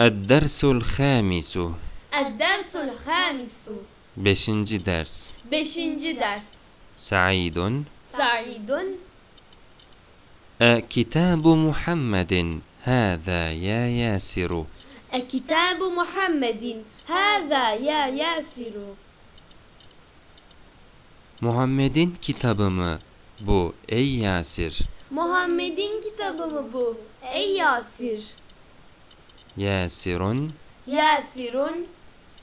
الدرس الخامس. الدرس الخامس. بشنج درس. بشنج درس. سعيد. سعيد. كتاب محمد. هذا يا ياسر. كتاب محمد. هذا يا ياسر. محمد كتاب مي بو أي ياسر. محمد كتاب مي بو أي ياسر. Yasirun Yasirun.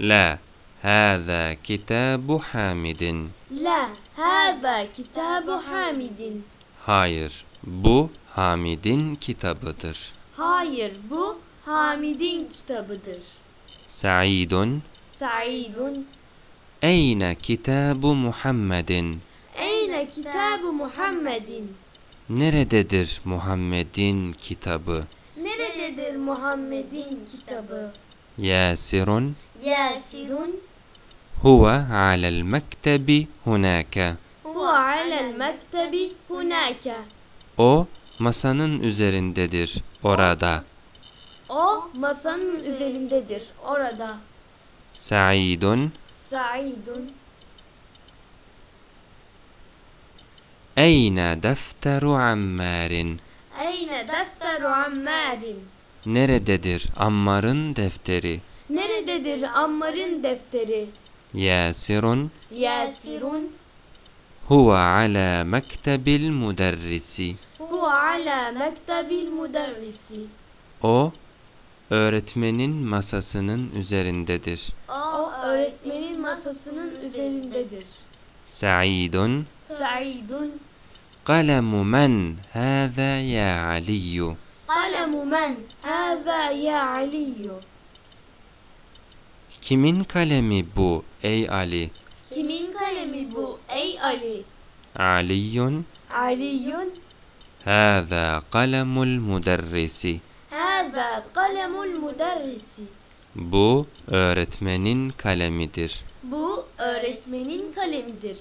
la هذا كتاب حامد La. Hâzâ kitabu Hamidin. Hayır, bu Hamid'in kitabıdır. Hayır bu Hamid'in kitabıdır. Sa'idun Sa'idun. Eyne kitabu Muhammedin? Eyne kitabu Muhammedin. Nerededir Muhammed'in kitabı? Nerededir Muhammed'in kitabı? Yasirun Yasirun. huve alel mektebi hunaka. Huve alel mektebi hunaka. O masanın üzerindedir orada. O masanın üzerindedir orada. Sa'idun Sa'idun. Eyne defteru ammarin? Eyne defteru ammarin. Nerededir Ammar'ın defteri? Nerededir Ammar'ın defteri? Yasirun Yasirun. huve ala mektebil müderrisi. Huve ala mektebil müderrisi. O öğretmenin masasının üzerindedir. O öğretmenin masasının üzerindedir. Sa'idun Sa'idun. kalemu men hâzâ ya Aliyyu. Kalemu men. Hâzâ ya Aliyyu. Kimin kalemi bu ey Ali? Kimin kalemi bu ey Ali? Aliyyun Aliyun. hâzâ kalemul müderrisi. Hâzâ kalemul müderrisi. Bu öğretmenin kalemidir. Bu öğretmenin kalemidir.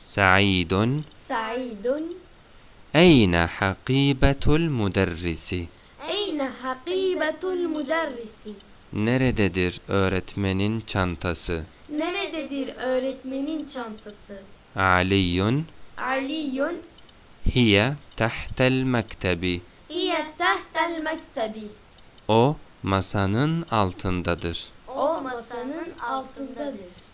Sa'idun Sa'idun. Eyne hakibetul müderrisi. Eyne hakibetul müderrisi. Nerededir öğretmenin çantası? Nerededir öğretmenin çantası? Aliyyun Aliyun. hiye tahtel mektebi. Hiye tahtel mektebi. O masanın altındadır. O masanın altındadır.